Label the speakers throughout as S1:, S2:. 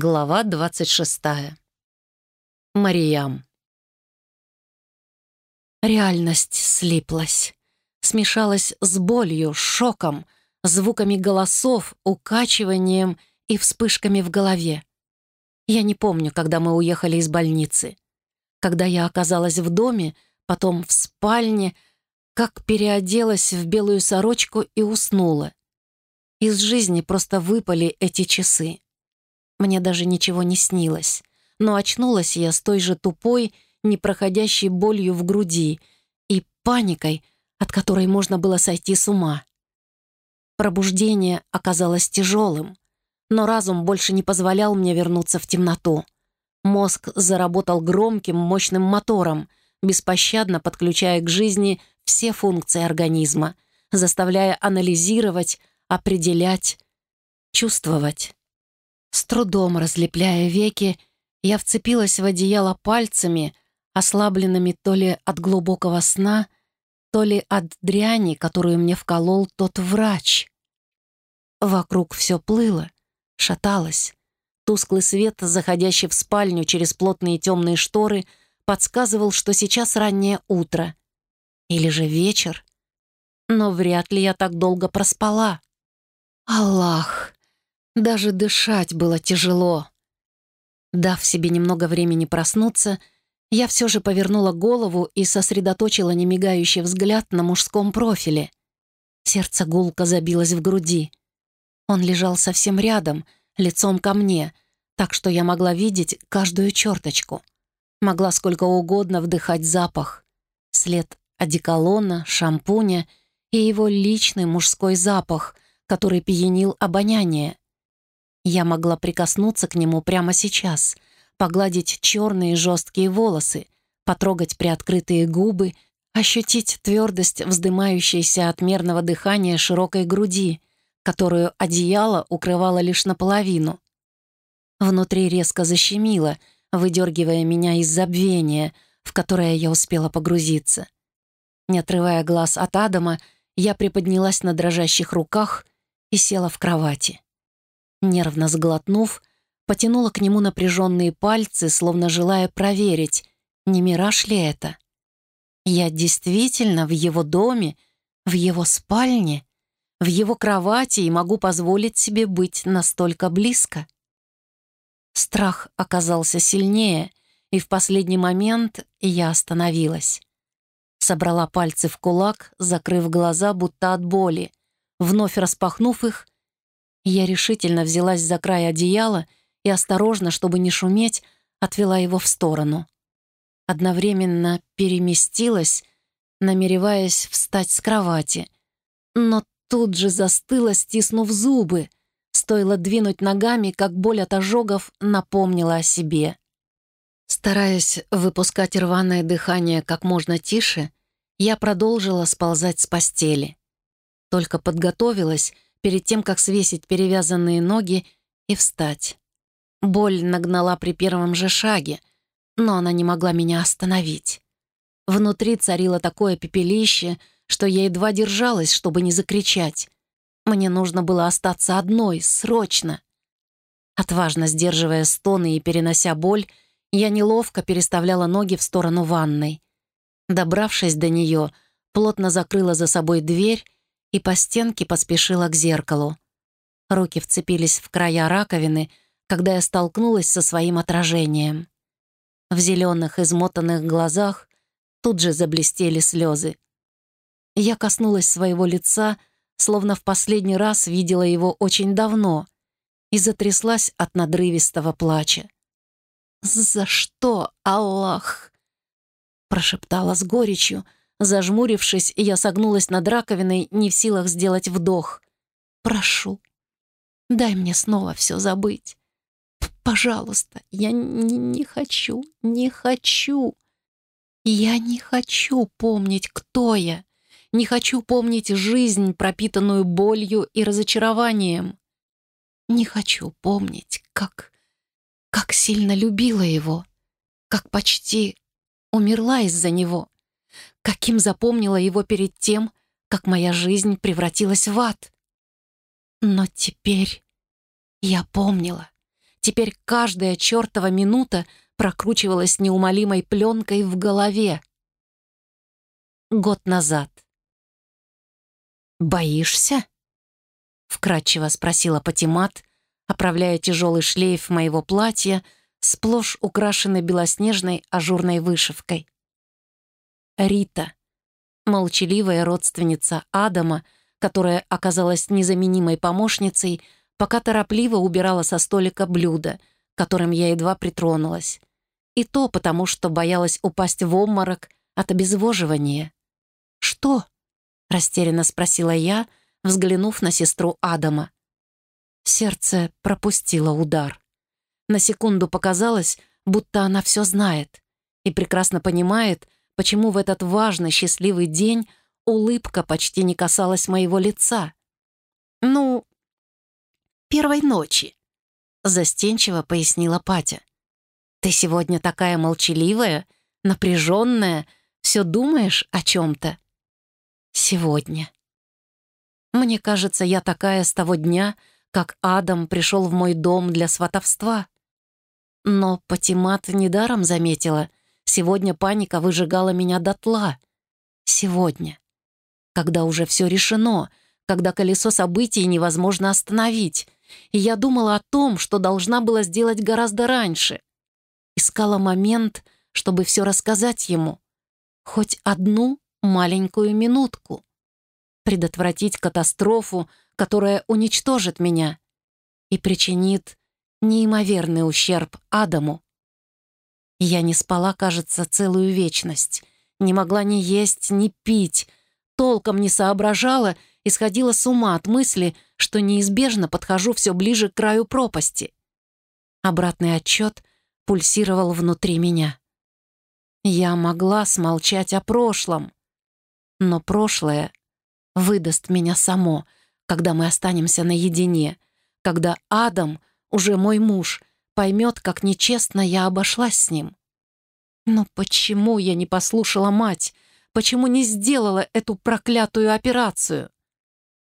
S1: Глава 26. Мариям. Реальность слиплась. Смешалась с болью, шоком, звуками голосов, укачиванием и вспышками в голове. Я не помню, когда мы уехали из больницы. Когда я оказалась в доме, потом в спальне, как переоделась в белую сорочку и уснула. Из жизни просто выпали эти часы. Мне даже ничего не снилось. Но очнулась я с той же тупой, непроходящей болью в груди и паникой, от которой можно было сойти с ума. Пробуждение оказалось тяжелым, но разум больше не позволял мне вернуться в темноту. Мозг заработал громким, мощным мотором, беспощадно подключая к жизни все функции организма, заставляя анализировать, определять, чувствовать. С трудом разлепляя веки, я вцепилась в одеяло пальцами, ослабленными то ли от глубокого сна, то ли от дряни, которую мне вколол тот врач. Вокруг все плыло, шаталось. Тусклый свет, заходящий в спальню через плотные темные шторы, подсказывал, что сейчас раннее утро. Или же вечер. Но вряд ли я так долго проспала. Аллах! Даже дышать было тяжело. Дав себе немного времени проснуться, я все же повернула голову и сосредоточила немигающий взгляд на мужском профиле. Сердце гулко забилось в груди. Он лежал совсем рядом, лицом ко мне, так что я могла видеть каждую черточку. Могла сколько угодно вдыхать запах. След одеколона, шампуня и его личный мужской запах, который пьянил обоняние. Я могла прикоснуться к нему прямо сейчас, погладить черные жесткие волосы, потрогать приоткрытые губы, ощутить твердость вздымающейся от мерного дыхания широкой груди, которую одеяло укрывало лишь наполовину. Внутри резко защемило, выдергивая меня из забвения, в которое я успела погрузиться. Не отрывая глаз от Адама, я приподнялась на дрожащих руках и села в кровати. Нервно сглотнув, потянула к нему напряженные пальцы, словно желая проверить, не мираж ли это. Я действительно в его доме, в его спальне, в его кровати и могу позволить себе быть настолько близко. Страх оказался сильнее, и в последний момент я остановилась. Собрала пальцы в кулак, закрыв глаза, будто от боли. Вновь распахнув их, я решительно взялась за край одеяла и осторожно, чтобы не шуметь, отвела его в сторону. Одновременно переместилась, намереваясь встать с кровати, но тут же застыла, стиснув зубы. Стоило двинуть ногами, как боль от ожогов напомнила о себе. Стараясь выпускать рваное дыхание как можно тише, я продолжила сползать с постели. Только подготовилась — перед тем, как свесить перевязанные ноги и встать. Боль нагнала при первом же шаге, но она не могла меня остановить. Внутри царило такое пепелище, что я едва держалась, чтобы не закричать. Мне нужно было остаться одной, срочно. Отважно сдерживая стоны и перенося боль, я неловко переставляла ноги в сторону ванной. Добравшись до нее, плотно закрыла за собой дверь и по стенке поспешила к зеркалу. Руки вцепились в края раковины, когда я столкнулась со своим отражением. В зеленых измотанных глазах тут же заблестели слезы. Я коснулась своего лица, словно в последний раз видела его очень давно, и затряслась от надрывистого плача. «За что, Аллах?» прошептала с горечью — Зажмурившись, я согнулась над раковиной, не в силах сделать вдох. «Прошу, дай мне снова все забыть. Пожалуйста, я не, не хочу, не хочу. Я не хочу помнить, кто я. Не хочу помнить жизнь, пропитанную болью и разочарованием. Не хочу помнить, как... как сильно любила его, как почти умерла из-за него каким запомнила его перед тем, как моя жизнь превратилась в ад. Но теперь я помнила. теперь каждая чертова минута прокручивалась неумолимой пленкой в голове. Год назад. «Боишься?» — вкратчиво спросила Патимат, оправляя тяжелый шлейф моего платья, сплошь украшенный белоснежной ажурной вышивкой. Рита, молчаливая родственница Адама, которая оказалась незаменимой помощницей, пока торопливо убирала со столика блюдо, которым я едва притронулась. И то потому, что боялась упасть в обморок от обезвоживания. «Что?» — растерянно спросила я, взглянув на сестру Адама. Сердце пропустило удар. На секунду показалось, будто она все знает и прекрасно понимает, почему в этот важный счастливый день улыбка почти не касалась моего лица. «Ну, первой ночи», — застенчиво пояснила Патя. «Ты сегодня такая молчаливая, напряженная, все думаешь о чем-то?» «Сегодня». Мне кажется, я такая с того дня, как Адам пришел в мой дом для сватовства. Но Патимат недаром заметила, сегодня паника выжигала меня дотла. Сегодня. Когда уже все решено, когда колесо событий невозможно остановить. И я думала о том, что должна была сделать гораздо раньше. Искала момент, чтобы все рассказать ему. Хоть одну маленькую минутку предотвратить катастрофу, которая уничтожит меня и причинит неимоверный ущерб Адаму. Я не спала, кажется, целую вечность, не могла ни есть, ни пить, толком не соображала и сходила с ума от мысли, что неизбежно подхожу все ближе к краю пропасти. Обратный отчет пульсировал внутри меня. Я могла смолчать о прошлом, но прошлое выдаст меня само, когда мы останемся наедине, когда Адам, уже мой муж, поймет, как нечестно я обошлась с ним. Но почему я не послушала мать? Почему не сделала эту проклятую операцию?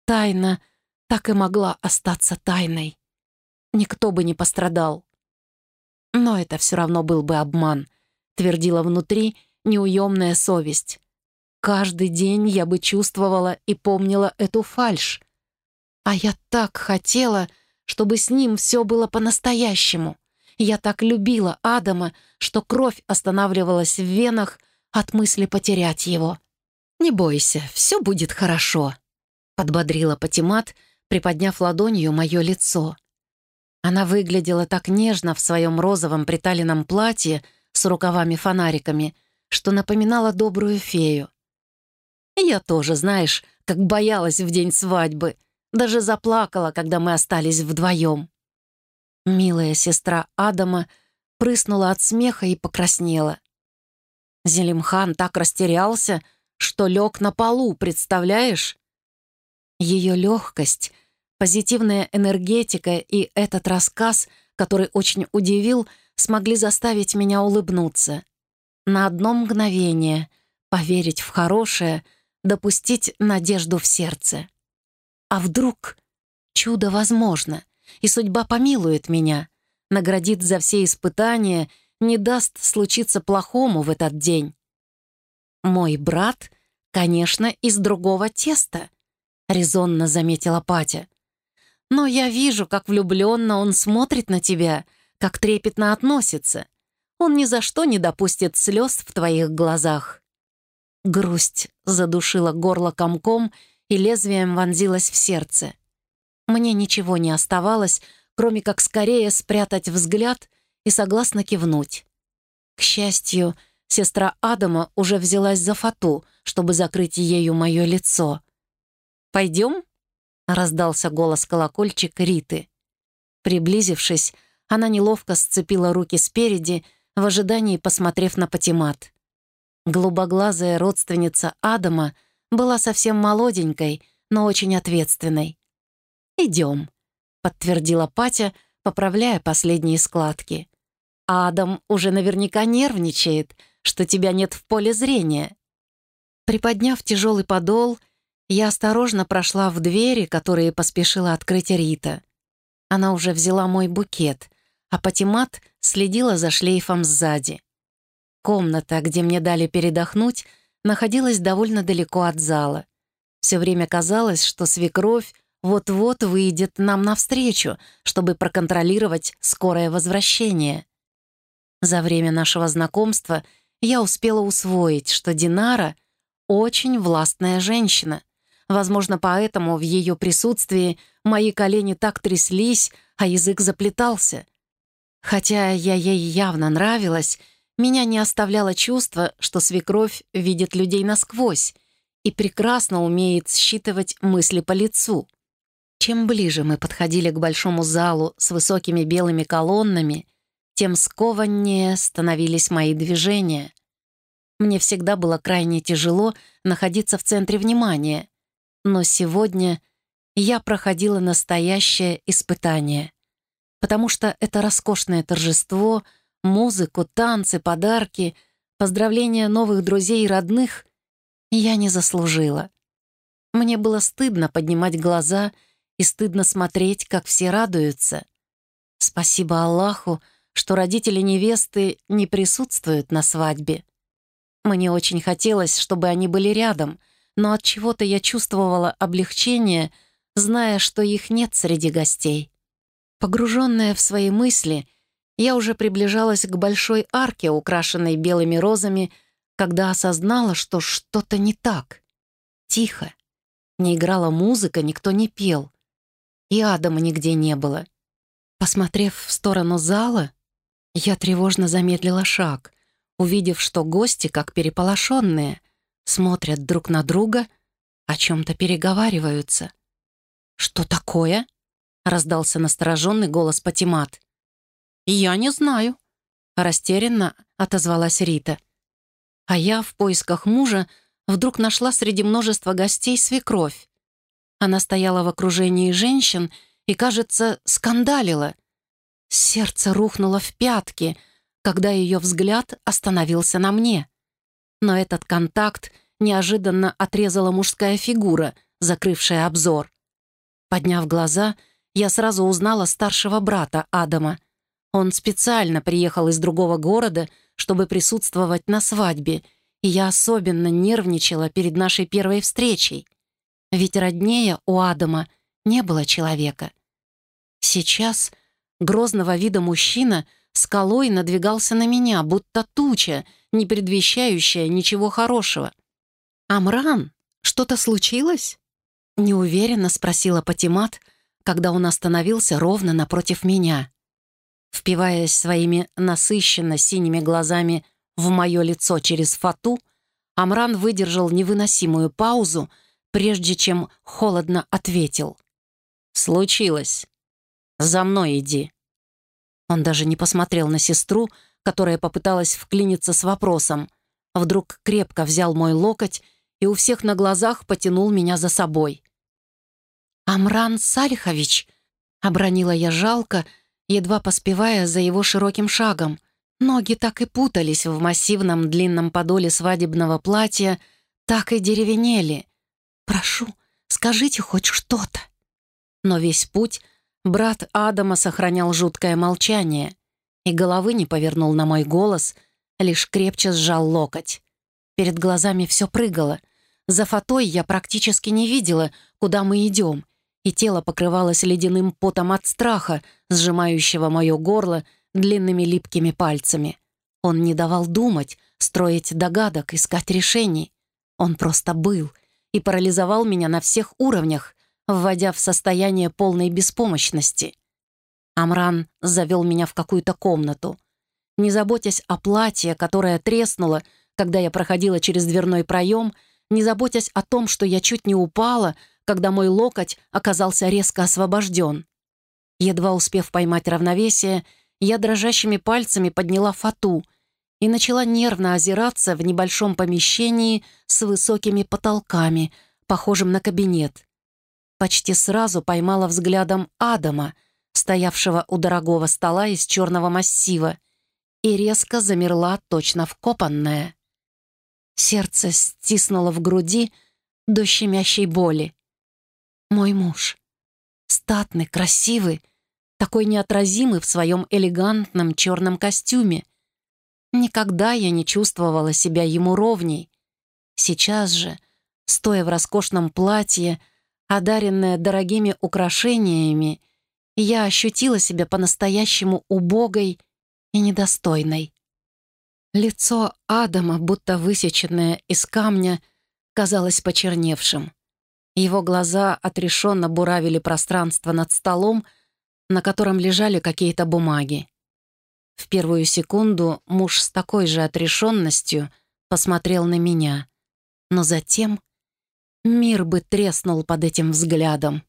S1: Тайна так и могла остаться тайной. Никто бы не пострадал. Но это все равно был бы обман, твердила внутри неуемная совесть. Каждый день я бы чувствовала и помнила эту фальшь. А я так хотела, чтобы с ним все было по-настоящему. Я так любила Адама, что кровь останавливалась в венах от мысли потерять его. «Не бойся, все будет хорошо», — подбодрила Патимат, приподняв ладонью мое лицо. Она выглядела так нежно в своем розовом приталенном платье с рукавами-фонариками, что напоминала добрую фею. Я тоже, знаешь, как боялась в день свадьбы. Даже заплакала, когда мы остались вдвоем. Милая сестра Адама прыснула от смеха и покраснела. Зелимхан так растерялся, что лег на полу, представляешь? Ее легкость, позитивная энергетика и этот рассказ, который очень удивил, смогли заставить меня улыбнуться. На одно мгновение поверить в хорошее — допустить надежду в сердце. А вдруг чудо возможно, и судьба помилует меня, наградит за все испытания, не даст случиться плохому в этот день. Мой брат, конечно, из другого теста, резонно заметила Патя. Но я вижу, как влюбленно он смотрит на тебя, как трепетно относится. Он ни за что не допустит слез в твоих глазах. Грусть задушила горло комком и лезвием вонзилась в сердце. Мне ничего не оставалось, кроме как скорее спрятать взгляд и согласно кивнуть. К счастью, сестра Адама уже взялась за фату, чтобы закрыть ею мое лицо. «Пойдем?» — раздался голос колокольчик Риты. Приблизившись, она неловко сцепила руки спереди, в ожидании посмотрев на Патимат. Голубоглазая родственница Адама была совсем молоденькой, но очень ответственной. «Идем», — подтвердила Патя, поправляя последние складки. «Адам уже наверняка нервничает, что тебя нет в поле зрения». Приподняв тяжелый подол, я осторожно прошла в двери, которые поспешила открыть Рита. Она уже взяла мой букет, а Патимат следила за шлейфом сзади. Комната, где мне дали передохнуть, находилась довольно далеко от зала. Все время казалось, что свекровь вот-вот выйдет нам навстречу, чтобы проконтролировать скорое возвращение. За время нашего знакомства я успела усвоить, что Динара — очень властная женщина. Возможно, поэтому в ее присутствии мои колени так тряслись, а язык заплетался. Хотя я ей явно нравилась, меня не оставляло чувство, что свекровь видит людей насквозь и прекрасно умеет считывать мысли по лицу. Чем ближе мы подходили к большому залу с высокими белыми колоннами, тем скованнее становились мои движения. Мне всегда было крайне тяжело находиться в центре внимания, но сегодня я проходила настоящее испытание, потому что это роскошное торжество, музыку, танцы, подарки, поздравления новых друзей и родных я не заслужила. Мне было стыдно поднимать глаза — и стыдно смотреть, как все радуются. Спасибо Аллаху, что родители невесты не присутствуют на свадьбе. Мне очень хотелось, чтобы они были рядом, но от чего-то я чувствовала облегчение, зная, что их нет среди гостей. Погруженная в свои мысли, я уже приближалась к большой арке, украшенной белыми розами, когда осознала, что что-то не так. Тихо. Не играла музыка, никто не пел и Адама нигде не было. Посмотрев в сторону зала, я тревожно замедлила шаг, увидев, что гости, как переполошенные, смотрят друг на друга, о чем-то переговариваются. «Что такое?» — раздался настороженный голос Патимат. «Я не знаю», — растерянно отозвалась Рита. А я в поисках мужа вдруг нашла среди множества гостей свекровь. Она стояла в окружении женщин и, кажется, скандалила. Сердце рухнуло в пятки, когда ее взгляд остановился на мне. Но этот контакт неожиданно отрезала мужская фигура, закрывшая обзор. Подняв глаза, я сразу узнала старшего брата Адама. Он специально приехал из другого города, чтобы присутствовать на свадьбе, и я особенно нервничала перед нашей первой встречей. Ведь роднее у Адама не было человека. Сейчас грозного вида мужчина скалой надвигался на меня, будто туча, не предвещающая ничего хорошего. «Амран, что-то случилось?» Неуверенно спросила Патимат, когда он остановился ровно напротив меня. Впиваясь своими насыщенно синими глазами в мое лицо через фату, Амран выдержал невыносимую паузу, прежде чем холодно ответил. «Случилось. За мной иди». Он даже не посмотрел на сестру, которая попыталась вклиниться с вопросом. Вдруг крепко взял мой локоть и у всех на глазах потянул меня за собой. «Амран Сальхович!» — обронила я жалко, едва поспевая за его широким шагом. Ноги так и путались в массивном длинном подоле свадебного платья, так и деревенели. Прошу, скажите хоть что-то». Но весь путь брат Адама сохранял жуткое молчание и головы не повернул на мой голос, лишь крепче сжал локоть. Перед глазами все прыгало. За фатой я практически не видела, куда мы идем, и тело покрывалось ледяным потом от страха, сжимающего мое горло длинными липкими пальцами. Он не давал думать, строить догадок, искать решений. Он просто был, и парализовал меня на всех уровнях, вводя в состояние полной беспомощности. Амран завел меня в какую-то комнату. Не заботясь о платье, которое треснуло, когда я проходила через дверной проем, не заботясь о том, что я чуть не упала, когда мой локоть оказался резко освобожден. Едва успев поймать равновесие, я дрожащими пальцами подняла фату — и начала нервно озираться в небольшом помещении с высокими потолками, похожим на кабинет. Почти сразу поймала взглядом Адама, стоявшего у дорогого стола из черного массива, и резко замерла точно вкопанная. Сердце стиснуло в груди до щемящей боли. Мой муж. Статный, красивый, такой неотразимый в своем элегантном черном костюме. Никогда я не чувствовала себя ему ровней. Сейчас же, стоя в роскошном платье, одаренная дорогими украшениями, я ощутила себя по-настоящему убогой и недостойной. Лицо Адама, будто высеченное из камня, казалось почерневшим. Его глаза отрешенно буравили пространство над столом, на котором лежали какие-то бумаги. В первую секунду муж с такой же отрешенностью посмотрел на меня, но затем мир бы треснул под этим взглядом.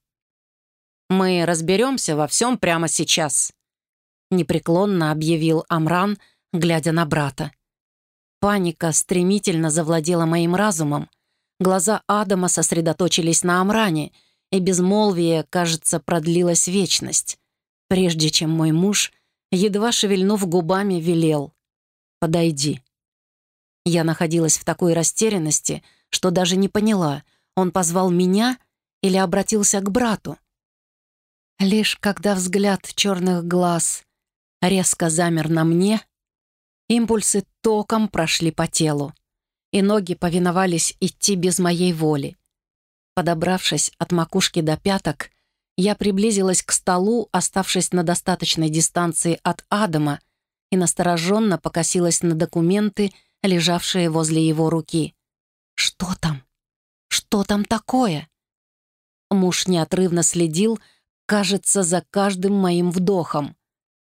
S1: «Мы разберемся во всем прямо сейчас», — непреклонно объявил Амран, глядя на брата. Паника стремительно завладела моим разумом. Глаза Адама сосредоточились на Амране, и безмолвие, кажется, продлилась вечность, прежде чем мой муж, едва шевельнув губами, велел «Подойди». Я находилась в такой растерянности, что даже не поняла, он позвал меня или обратился к брату. Лишь когда взгляд черных глаз резко замер на мне, импульсы током прошли по телу, и ноги повиновались идти без моей воли. Подобравшись от макушки до пяток, я приблизилась к столу, оставшись на достаточной дистанции от Адама, и настороженно покосилась на документы, лежавшие возле его руки. «Что там? Что там такое?» Муж неотрывно следил, кажется, за каждым моим вдохом.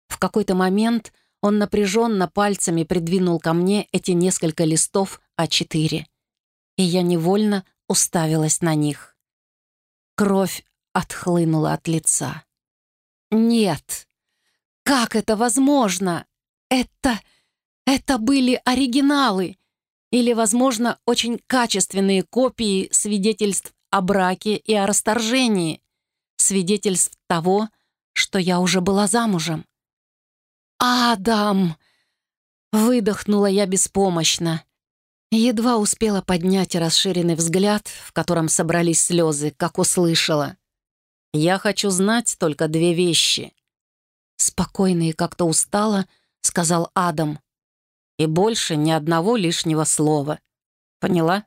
S1: В какой-то момент он напряженно пальцами придвинул ко мне эти несколько листов А4, и я невольно уставилась на них. Кровь отхлынула от лица. «Нет! Как это возможно? Это... это были оригиналы!» Или, возможно, очень качественные копии свидетельств о браке и о расторжении свидетельств того, что я уже была замужем. «Адам!» — выдохнула я беспомощно. Едва успела поднять расширенный взгляд, в котором собрались слезы, как услышала. «Я хочу знать только две вещи». Спокойно и как-то устало, сказал Адам. «И больше ни одного лишнего слова. Поняла?»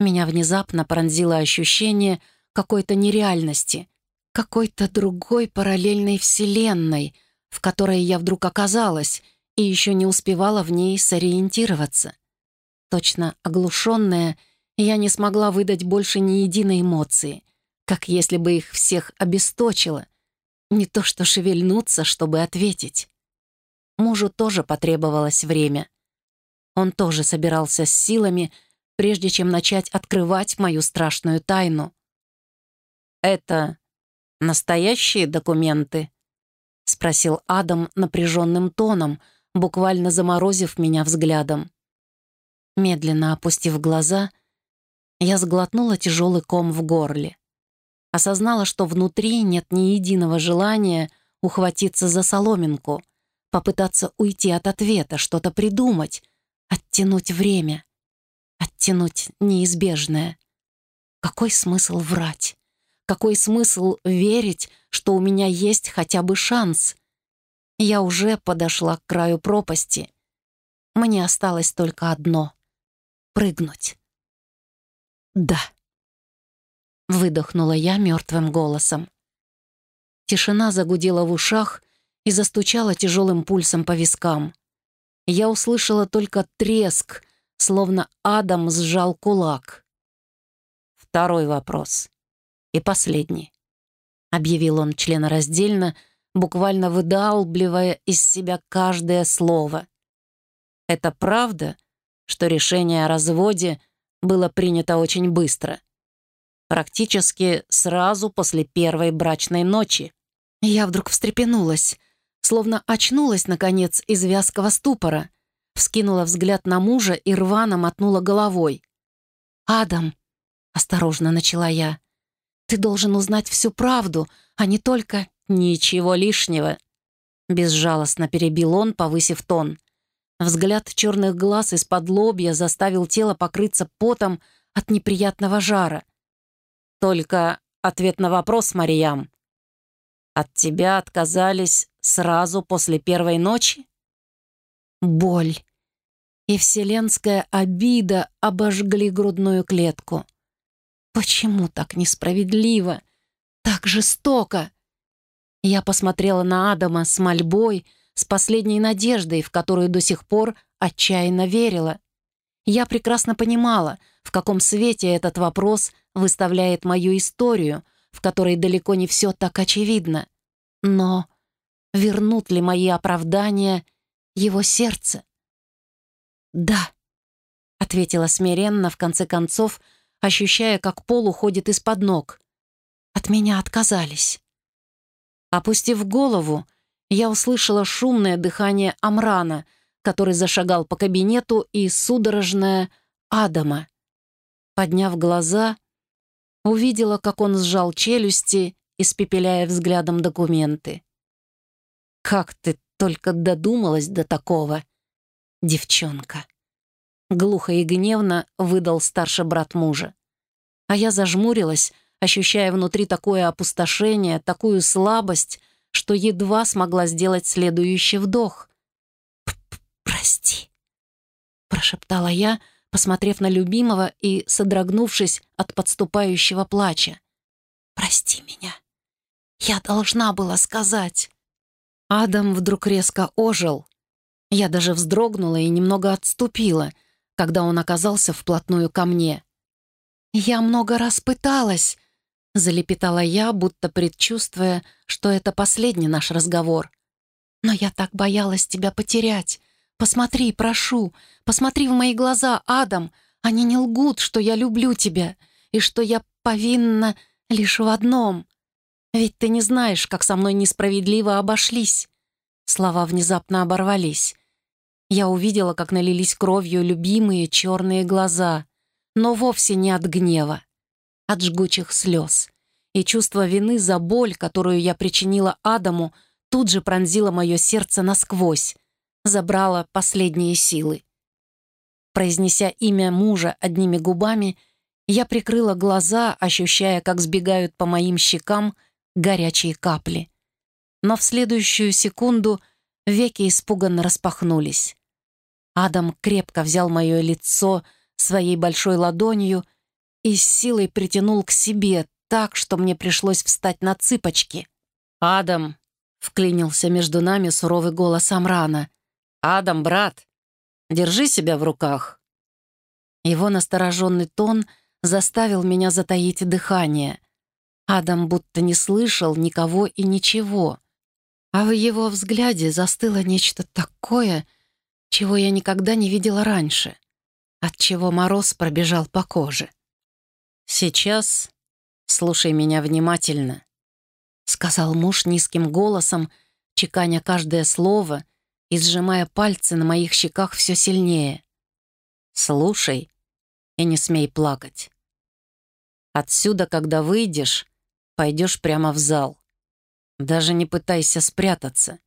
S1: Меня внезапно пронзило ощущение — какой-то нереальности, какой-то другой параллельной вселенной, в которой я вдруг оказалась и еще не успевала в ней сориентироваться. Точно оглушенная, я не смогла выдать больше ни единой эмоции, как если бы их всех обесточило. Не то что шевельнуться, чтобы ответить. Мужу тоже потребовалось время. Он тоже собирался с силами, прежде чем начать открывать мою страшную тайну. «Это настоящие документы?» — спросил Адам напряженным тоном, буквально заморозив меня взглядом. Медленно опустив глаза, я сглотнула тяжелый ком в горле. Осознала, что внутри нет ни единого желания ухватиться за соломинку, попытаться уйти от ответа, что-то придумать, оттянуть время, оттянуть неизбежное. Какой смысл врать? Какой смысл верить, что у меня есть хотя бы шанс? Я уже подошла к краю пропасти. Мне осталось только одно — прыгнуть. «Да», — выдохнула я мертвым голосом. Тишина загудела в ушах и застучала тяжелым пульсом по вискам. Я услышала только треск, словно Адам сжал кулак. Второй вопрос. И последний. Объявил он членораздельно, буквально выдалбливая из себя каждое слово. Это правда, что решение о разводе было принято очень быстро. Практически сразу после первой брачной ночи. Я вдруг встрепенулась, словно очнулась, наконец, из вязкого ступора, вскинула взгляд на мужа и рвано мотнула головой. «Адам», — осторожно начала я, ты должен узнать всю правду, а не только ничего лишнего». Безжалостно перебил он, повысив тон. Взгляд черных глаз из-под лобья заставил тело покрыться потом от неприятного жара. «Только ответ на вопрос, Мариям. От тебя отказались сразу после первой ночи? Боль и вселенская обида обожгли грудную клетку. Почему так несправедливо? Так жестоко? Я посмотрела на Адама с мольбой, с последней надеждой, в которую до сих пор отчаянно верила. Я прекрасно понимала, в каком свете этот вопрос выставляет мою историю, в которой далеко не все так очевидно. Но вернут ли мои оправдания его сердце? «Да», — ответила смиренно, в конце концов, ощущая, как пол уходит из-под ног. От меня отказались. Опустив голову, я услышала шумное дыхание Амрана, который зашагал по кабинету, и судорожное Адама. Подняв глаза, увидела, как он сжал челюсти, испепеляя взглядом документы. «Как ты только додумалась до такого!» девчонка. Глухо и гневно выдал старший брат мужа. А я зажмурилась, ощущая внутри такое опустошение, такую слабость, что едва смогла сделать следующий вдох. «Прости», — прошептала я, посмотрев на любимого и содрогнувшись от подступающего плача. «Прости меня. Я должна была сказать». Адам вдруг резко ожил, я даже вздрогнула и немного отступила, когда он оказался вплотную ко мне. «Я много раз пыталась», — залепетала я, будто предчувствуя, что это последний наш разговор. «Но я так боялась тебя потерять. Посмотри, прошу, посмотри в мои глаза, Адам. Они не лгут, что я люблю тебя и что я повинна лишь в одном. Ведь ты не знаешь, как со мной несправедливо обошлись. Слова внезапно оборвались. Я увидела, как налились кровью любимые черные глаза, но вовсе не от гнева, от жгучих слез. И чувство вины за боль, которую я причинила Адаму, тут же пронзило мое сердце насквозь, забрало последние силы. Произнеся имя мужа одними губами, я прикрыла глаза, ощущая, как сбегают по моим щекам горячие капли но в следующую секунду веки испуганно распахнулись. Адам крепко взял мое лицо своей большой ладонью и с силой притянул к себе так, что мне пришлось встать на цыпочки. «Адам!» — вклинился между нами суровый голос Амрана. «Адам, брат, держи себя в руках!» Его настороженный тон заставил меня затаить дыхание. Адам будто не слышал никого и ничего а в его взгляде застыло нечто такое, чего я никогда не видела раньше, от чего мороз пробежал по коже. «Сейчас слушай меня внимательно», — сказал муж низким голосом, чеканя каждое слово и сжимая пальцы на моих щеках все сильнее. «Слушай и не смей плакать. Отсюда, когда выйдешь, пойдешь прямо в зал. Даже не пытайся спрятаться.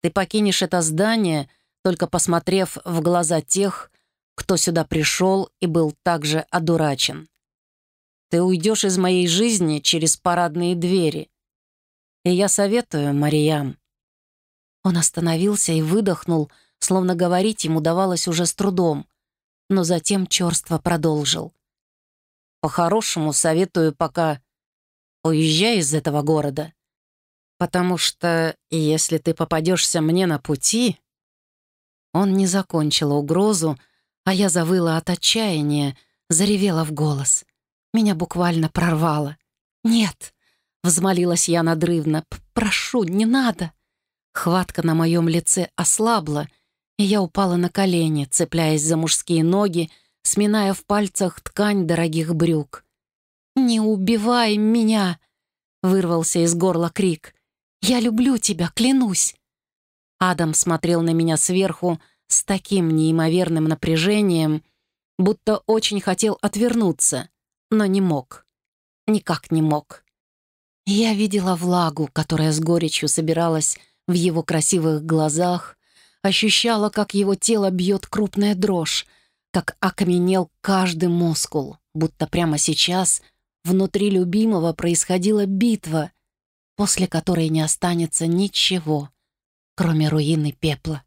S1: Ты покинешь это здание, только посмотрев в глаза тех, кто сюда пришел и был также одурачен. Ты уйдешь из моей жизни через парадные двери. И я советую, Мариям. Он остановился и выдохнул, словно говорить ему давалось уже с трудом, но затем черство продолжил. По-хорошему советую пока уезжай из этого города. Потому что если ты попадешься мне на пути...» Он не закончил угрозу, а я завыла от отчаяния, заревела в голос. Меня буквально прорвало. «Нет!» — взмолилась я надрывно. «Прошу, не надо!» Хватка на моем лице ослабла, и я упала на колени, цепляясь за мужские ноги, сминая в пальцах ткань дорогих брюк. «Не убивай меня!» — вырвался из горла крик. Я люблю тебя, клянусь!» Адам смотрел на меня сверху с таким неимоверным напряжением, будто очень хотел отвернуться, но не мог. Никак не мог. Я видела влагу, которая с горечью собиралась в его красивых глазах, ощущала, как его тело бьет крупная дрожь, как окаменел каждый мускул, будто прямо сейчас внутри любимого происходила битва — после которой не останется ничего, кроме руины пепла.